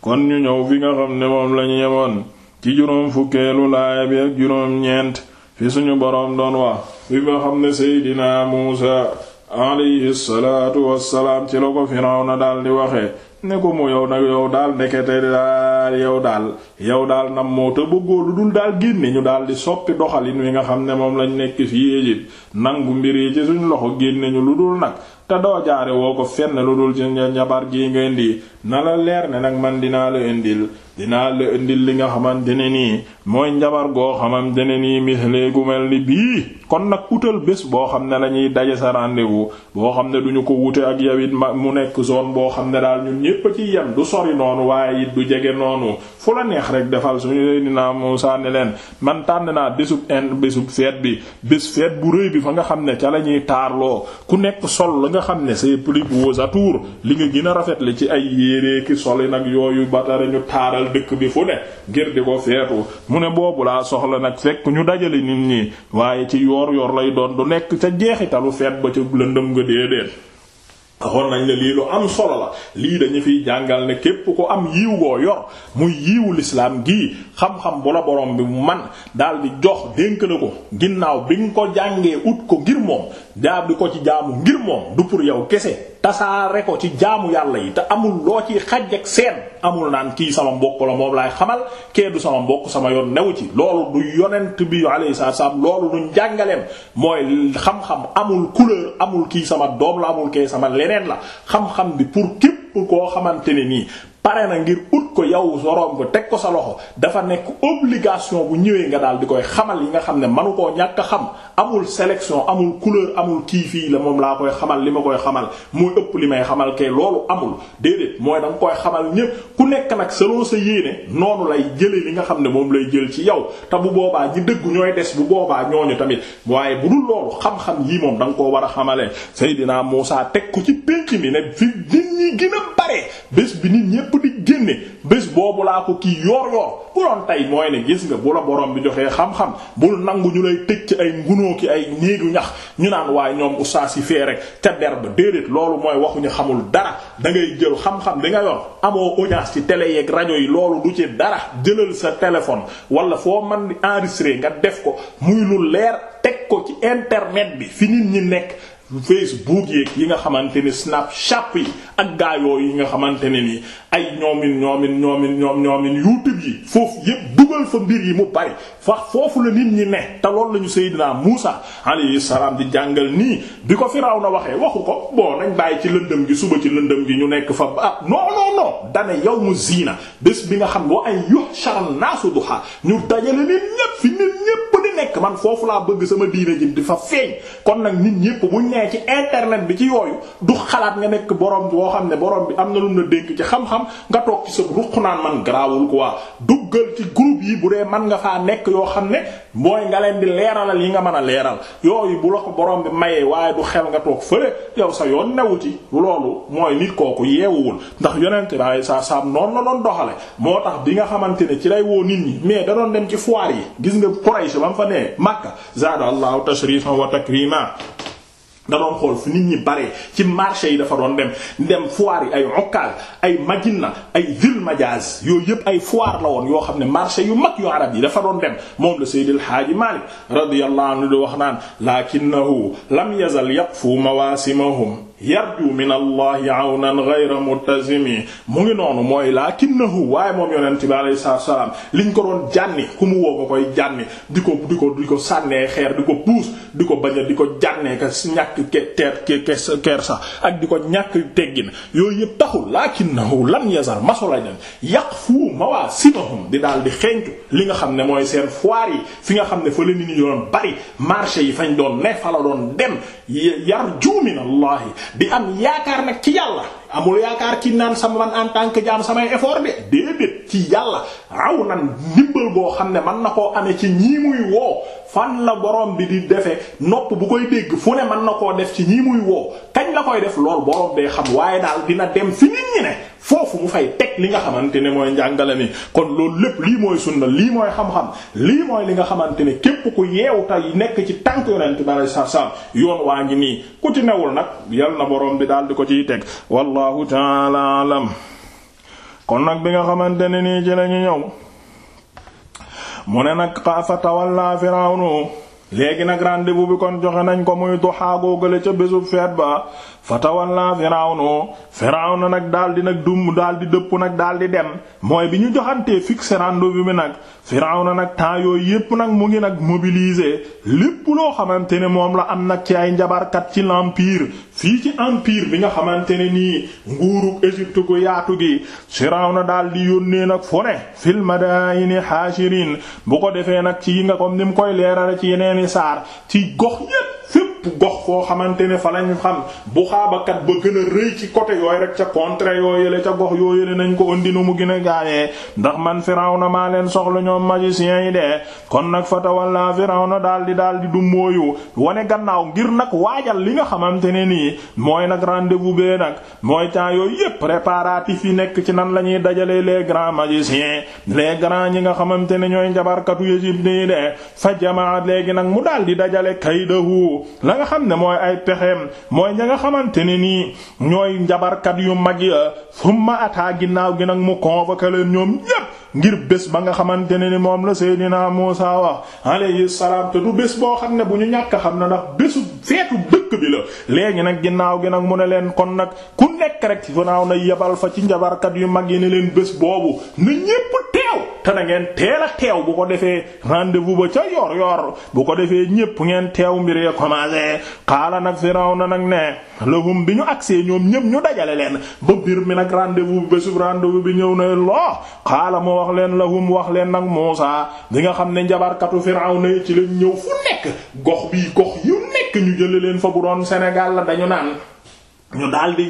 kon ñu ñëw fi nga xam ne moom lañu yemoon ci juróom fukkeelu laaya bi ak juróom ñeent fi suñu boroom doon wax fi nga xam ne seydina muusa alayhi salaatu wassalaam ci la ko Firawna daal di waxee ne ko mu yow nag yow daal ndekete daal yow daal yow daal nam moo te bëggoo lu dul daal génne ñu daal di soppi doxalin wi nga xam ne moom lañ nekk fii Égypte nangu mbir yi ci suñ loxo génne ñu lu dul nag te doo jaare woo ko fenn lu dul ci njabar gi nga indi na la leer ne nag man dinaa la indil dinaa la indil li nga xamante ne nii mooy njabar goo xamante ne nii mislee gu mel ni bii kon nag utal bés boo xam ne la ñuy daje sa rendez-vous boo xam ne du ñu ko wute ak yow it ma mu nekk zone boo xam ne daal ñun ñépp ci yem du sori noonu waaye it du jege noonu fu la neex rek defal suñu Seydina Muusaa ne leen man tànn naa bésub ind bésub feet bi bés feet bu rëy bi fa nga xam ne ca la ñuy taarloo ku nekk sol la nga xam ne c'est plus beaux atours li nga gën a rafet li ci ay yéeree ki soli nag yooyu ba tare ñu taaral dëkk bi fu ne ngir di ko feetu mu ne boobu laa soxla nag fekk ñu dajale nit ñi waaye ci yoor yoor lay doon du nekk ca jeexitalu feet ba ca lëndëm nga déedéet waxoon nañ la lii lu am solo la lii dañu fiy jàngal ne képp ko am yiw goo yor muy yiwu lislaam gii xam-xam bu la borom bi mu man daal di jox dénk la ko ginnaaw bi nga ko jàngee ut ko ngir moom daal di ko ci jaamu ngir moom du pour yow kese tasaare ko ci jaamu yàlla yi te amul loo ci xaj ak seen amul naan kii sama mbokk la moom laay xamal kee du sama mbokk sama yoon newu ci loolu du yonent bi alayhi salaam loolu du njàngaleem mooy xam-xam amul couleur amul kii sama doom la amul kii sama leneen la xam-xam bi pour képp koo xamante ne nii pare na ngir ut ko yow soroom ko teg ko sa loxo dafa nekk obligation bu ñëwee nga daal di koy xamal yi nga xam ne manu koo ñàkk xam amul sélection amul couleur amul kii fii la moom laa koy xamal li ma koy xamal muy ëpp li may xamal kay loolu amul déedéet mooy da nga koy xamal ñépp ku nekk nag selon sa yéene noonu lay jële li nga xam ne moom lay jël ci yow te bu boobaa ñi dëggu ñooy des bu boobaa ñooñu tamit waaye bu dul loolu xam-xam yii moom da nga koo war a xamale Seydina Muusaa teg ko ci pénc mi ne fi nit ñi gën bare bés bi nit ñépp di génne bés boobu laa ko kii yoor yoor ku doon tey mooy ne gis nga bu la borom bi joxee xam-xam bul nangu ñu lay tëj ci ay ngunoo ki ay néegu ñax ñu naan waaye ñoom oustaz yi fee rek ca der ba déedéet loolu mooy waxuñu xamul dara da ngay jël xam-xam bi nga yor amoo audience ci télé yeeg rajo yi loolu du ci dara jëlal sa téléphone wala foo man di enregistrer nga def ko muy lu leer teg ko ci internet bi fi nit ñi nekk Facebook yeeg yi nga xamante ni Snapchat yi ak gaayoo yi nga xamante ne nii ay ñoomin ñoomin ñoomin ñoom ñoomin YouTube yi foofu yépp dugal fa mbir yi mu bari fax foofu la nit ñi ne te loolu la ñu Seydina Muusa alayhi salaam di jàngal nii bi ko Firawna waxee waxu ko bon nañ bàyyi ci lëndëm gi suba ci lëndëm gi ñu nekk fa ba ah, non non non dane yawmu ziina bés bi nga xam wa ay yuhshar naasu duha ñu dajale nit ñépp fi nit ñépp di nekk man foofu laa bëgg sama diine ji di fa feeñ kon nag nit ñépp buñ nee ci internet bi ci yooyu du xalaat nga nekk borom boo xam ne borom bi am na lu na dénk ci xam-xam nga toog ci sa ruq naan man garaawul quoi duggal ci groupe yi bu dee man nga faa nekk yoo xam ne mooy nga leen di leeralal yi nga mën a leeral yooyu bu la ko borom bi mayee waaye du xel nga toog fële yow sa yoon newu ci loolu mooy nit kooku yeewuwul ndax yonente bi alayhi salaatu salaam noonu la doon doxale moo tax bi nga xamante ne ci lay woo nit ñi mais da doon dem ci foire yi gis nga Quraysh ba mu fa nee Makka zaada allahu tashrifan wa takrima da doon xool fi nit ñi baree ci marché yi dafa doon dem dem foire yi ay Okkal ay Madina ay ville Majaz yooyu yëpp ay foire la woon yoo xam ne marché yu mag yu arab yi dafa doon dem moom la Seydil Haaji Malik radiyallahu anhu di wax naan lakinnahu lam yazal yaqfu mawasimahum yarju min allahi awnan ghayra muttazimi mu ngi noonu mooy lakinnahu waaye moom yonent bi alayhi salaatu salaam liñ ko doon jànni ku mu woo ko koy jànni di ko di ko di ko sànnee xeer di ko puus di ko bañ a di ko jànnee ka ñàkk ke teer ke keer sax ak di ko ñàkk teggin yooyu yëpp taxul lakinnahu lam yazal masola den yàq fu mawaa simahum di daal di xeeñtu li nga xam ne mooy seen foire yi fi nga xam ne fa la nit ñi doon bari marché yi fañ doon ne fa la doon dem yar juumin allahi di am yaakaar nag ci yàlla amul yaakaar ci naan sama man en tant que jaam samay effort de déedéet ci yàlla aw nan ndimbal boo xam ne man na koo amee ci ñii muy woo fan la borom bi di defee nopp bu koy dégg fu ne mën na koo def ci ñi muy woo kañ la koy def loolu borom bee xam waaye daal dina dem fi nit ñi ne foofu mu fay teg li nga xamante ne mooy njàngale mi kon loolu lépp lii mooy sunna lii mooy xam-xam lii mooy li nga xamante ne képp ku yeewu tey nekk ci tànk yonent bi alayhi salaam yoon waa ngi nii ku ci newul nag yal na borom bi daal di ko ciy teg wallahu ta'ala alam kon nag bi nga xamante ne nii ci lañu ñëw mu ne nag fa tawalla firawnu léegi nag rendez-vous bi kon joxe nañ ko muy duhaa googale ca bésub feet ba fa tawalla firawnu firawna nag daal di nag dum daal di dëpp nag daal di dem mooy bi ñu joxantee fixé rendez-vous bi nag Firawna nag temps yooyu yépp nag mu ngi nag mobiliser lépp loo xamante ne moom la am nag ci ay njabarkat ci l'empire fii ci empire bi nga xamante ne nii nguuru Égypte gu yaatu gi Firawna daal di yónnee nag fu ne fil madaini haashirin bu ko defee nag ci yi nga comme ni mu koy leerale ci yeneeni saar ci gox yépp bépp gox foo xamante ne fa lañu xam bu xaabakat ba gën a rëy ci côté yooyu rek ca contrée yooyale ca gox yooyale nañ ko andi nu mu gën a gaawee ndax man Firawna maa leen soxla ñoom magiciens yi de kon nag fa tawalla Firawna daal di daal di du mooyu wane gannaaw ngir nag waajal li nga xamante ne nii mooy nag rendez-vous bee nag mooy temps yooyu yépp préparatifs yi nekk ci nan la ñuy dajalee les grands magiciens les grands ñi nga xamante ne ñooy njabarkatu Égypte yi de fa jamaa léegi nag mu daal di dajale kaydahu la nga xam ne mooy ay pexeem mooy ña nga xamante ne nii ñooy njabarkat yu mag ya summa ataa ginnaaw gi nag mu convoqué leen ñoom ñépp ngir bés ba nga xamante ne ni moom la Seydina Muusaa wax alayhi salaam te du bés boo xam ne bu ñu ñàkk xam na ndax bésu feetu dëkk bi la léegi nag ginnaaw gi nag mu ne leen kon nag ku nekk rek ci fanaaw na yebal fa ci njabarkat yu mag yi ne leen bés boobu na ñépp teew te na ngeen teel a teew bu ko defee rendez-vous ba ca yor yor bu ko defee ñépp ngeen teew mbir ya commencé xaala nag Firawna nag ne lahum bi ñu agsee ñoom ñëpp ñu dajale leen ba biir mi nag rendez-vous bi bésub rendez-vous bi ñëw na leen loo xaala mu wax leen lahum wax leen nag Muusaa di nga xam ne njabarkatu Firawna yi ci leen ñëw fu nekk gox bii gox yu nekk ñu jële leen fa bu doon Sénégal la dañu naan ñu daal di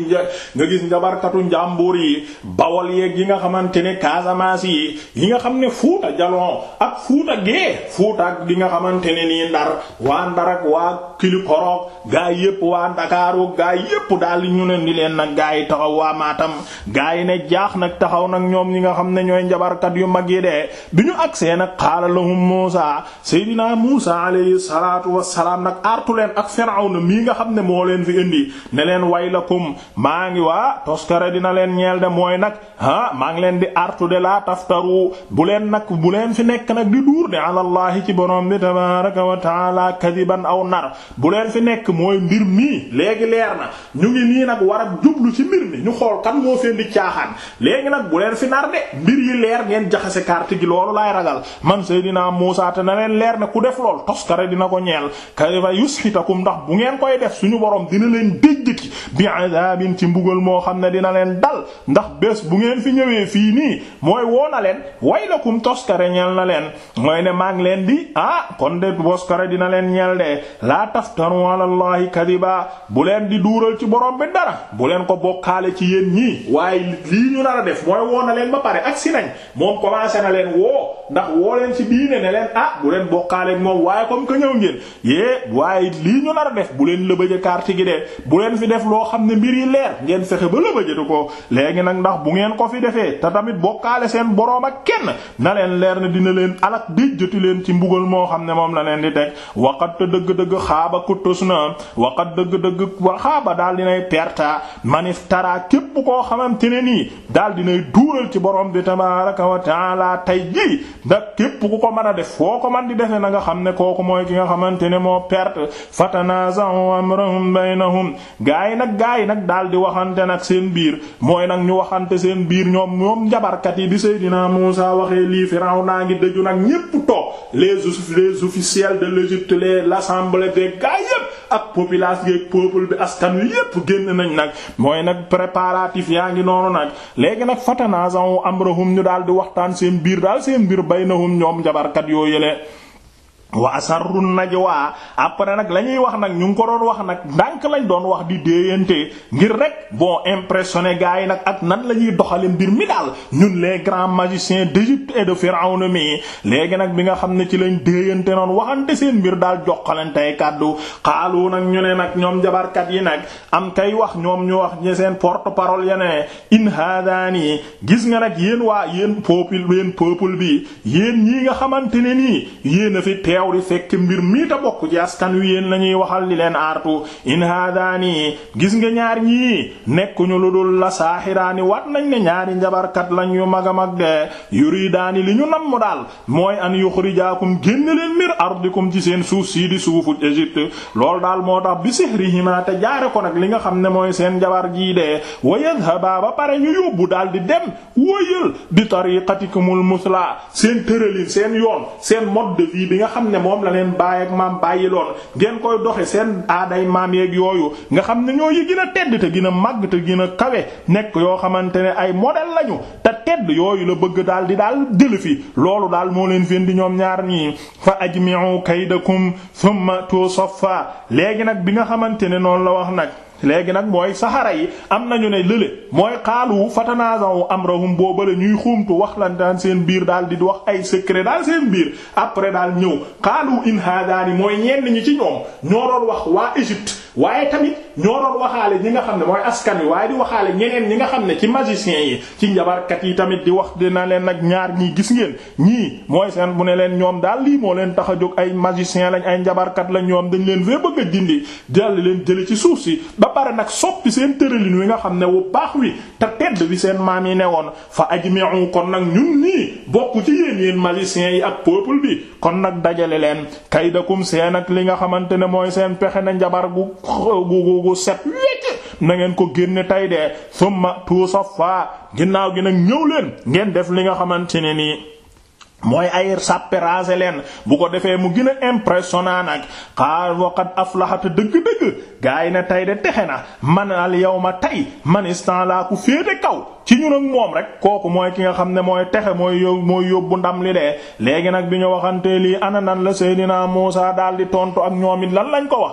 nga gis njabarkatu njàmbur yi bawol yeeg yi nga xamante ne Casamance yi yi nga xam ne Fuuta Jalon ak Fuuta Gee Fuuta ak nga xamante ne nii Ndar waa Ndar ak waa Kilikoro gaa yi yépp waa ndakaaru gaa yi yépp daal ñu leen di leen nag gaa yi taxaw waa maatam gaa yi ne jaax nag taxaw nag ñoom ñi nga xam ne ñooy njabarkat yu mag yi de bi ñu agsee nag xaala lahum Muusa Seydina Muusa alayhi salaatu wassalaam nag artu leen ak Firawna mii nga xam ne moo leen fi indi ne leen waylakum maa ngi waa toskare dina leen ñeel de mooy nag ah maa ngi leen di artu de laa taftaru bu leen nag bu leen fi nekk nag di duur de alallahi ci borom bi tabaraka wa taala kadiban aw nar bu leen fi nekk mooy mbir mii léegi leer na ñu ngi nii nag war a jublu ci mbir mi ñu xool kan moo feen di caaxaan léegi nag bu leen fi nar de mbir yi leer ngeen jaxase carte gi loolu laay ragal man Seydina Muusaa te na leen leer ne ku def lool toskare dina ko ñeel kayfa yushitakum ndax bu ngeen koy def suñu borom dina leen déjjati bi adabin ci mbugal moo xam ne dina leen dal ndax bés bu ngeen fi ñëwee fii nii mooy woo na leen way lakum toskare ñeel na leen mooy ne maa ngi leen di ah kon de toskare dina leen ñeel de laa taftaru ala allahi kadiba bu leen di duural ci borom bi dara bu leen ko bokkaale ci yéen ñii waaye lii ñu nar a def mooy woo na leen ba pare ak si nañ moom commencé na leen woo ndax woo leen ci diine ne leen ah bu leen bokkaale moom waaye comme que ñëw ngeen yée waaye lii ñu nar a def bu leen lëbëje carte gi de bu leen fi def loo xam ne mbir yi leer ngeen fexe ba lëbëje du ko léegi nag ndax bu ngeen ko fi defee te tamit bokkaale seen boroom ak kenn na leen leer ne dina leen alak déjjati leen ci mbugal moo xam ne moom la leen di teg waqat te dëgg-dëgg xaaba kuttus na waqat dëgg-dëgg wa xaaba daal dinay perta manif tara képp koo xamante ne nii daal dinay duural ci borom bi tabaaraka wa taala tey ji ndax képp ku ko mën a def foo ko man di defe na nga xam ne kooku mooy ki nga xamante ne moo perte fatanaza'u amrahum baynahum gaa yi nag gaa yi nag daal di waxante nag seen biir mooy nag ñu waxante seen biir ñoom ñoom njabarkat yi bi Seydina Muusa waxee lii Firawna ngi dëju nag ñépp toog les les officiels de l'Égypte les l'assemblée des gaa yépp ak population ak peuple bi askan wi yépp génn nañ nag mooy nag préparatif yaa ngi noonu nag léegi nag fatanaza'u amrahum ñu daal di waxtaan seen biir daal seen biir baynahum ñoom njabarkat yoo yële wa asarru najwa après nag la ñuy wax nag ñu ngi ko doon wax nag ndànk lañ doon wax di déeyante ngir rek bon impressionné gars yi nag ak nan la ñuy doxale mbir mi daal ñun les grands magiciens d'Égypte et de Pharaon mi léegi nag bi nga xam ne ci lañ déeyante noonu waxante seen mbir daal joxalante ay kàddu xaalu nag ñu ne nag ñoom jabarkat yi nag am kay wax ñoom ñu wax ñe seen porte parole ya ne in haadaani gis nga nag yéen waa yéen peuple yéen peuple bi yéen ñii nga xamante ne nii yéen a fi teew di fekk mbir mii ta bokk ci askan wi yéen la ñuy waxal di leen aartu in haadaani gis nga ñaar ñii nekkuñu lu dul la saaxiraani wat nañ ne ñaari njabarkat lañ yu mag a mag de yuridaani li ñu namm daal mooy an yuxrijaakum génn leen mir ardikum ci seen suuf sii di suufu Égypte loolu daal moo tax bi sihrihima te jaare ko nag li nga xam ne mooy seen jabar jii dee wa yadhaba ba pare ñu yóbbu daal di dem wóyal bi tariqatikumul musla seen tëralin seen yoon seen mode de vie bi nga xam ne moom la leen baay ak maam bàyyi loon ngeen koy doxe seen aaday maam yeeg yooyu nga xam ne ñoo yi gën a tedd te gën a màgg te gën a kawe nekk yoo xamante ne ay modèle lañu te tedd yooyu la bëgg daal di daal jël fi loolu daal moo leen fendi ñoom ñaar ñii fa ajmi'u kaydakum thumma tu saffa léegi nag bi nga xamante ne noonu la wax nag léegi nag mooy saxara yi am nañu ne lële mooy xaalu fatanaasawu amrahum boobale ñuy xuumtu wax lan daan seen biir daal di wax ay secret daal seen biir après daal ñëw xaalu in haadaani mooy ñenn ñi ci ñoom ñoo doon wax waa Égypte waaye tamit ñoo doon waxaale ñi nga xam ne mooy askan wi waaye di waxaale ñeneen ñi nga xam ne ci magiciens yi ci njabarkat yi tamit di wax dina leen nag ñaar ñii gis ngeen ñii mooy seen bu ne leen ñoom daal lii moo leen tax a jóg ay magiciens lañ ay njabarkat lañ ñoom dañ leen fee bëgg a dindi dal leen jële ci suuf si ba pare nag soppi seen tëralin wi nga xam ne wu baax wi te tedd bi seen maam yi ne woon fa ajmi'u kon nag ñun ñii bokk ci yéen yéen magiciens yi ak peuple bi kon nag dajale leen kaydakum seen ak li nga xamante ne mooy seen pexe na njabar gu gu gu set wecc na ngeen ko génne tay de summa tuusafaa ginnaaw gi nag ñëw leen ngeen def li nga xamante ne nii mooy ay sàppe raase leen bu ko defee mu gën a impressionnant nag xaar waqat aflaxat dëgg-dëgg gaa yi ne tey de texe na man al yawma tey man istan laa ku féete kaw ci ñun ak moom rek kooku mooy ki nga xam ne mooy texe mooy yób mooy yóbbu ndam li de léegi nag bi ñu waxantee lii ana nan la Seydina Muusa daal di tontu ak ñoom it lan lañ ko wax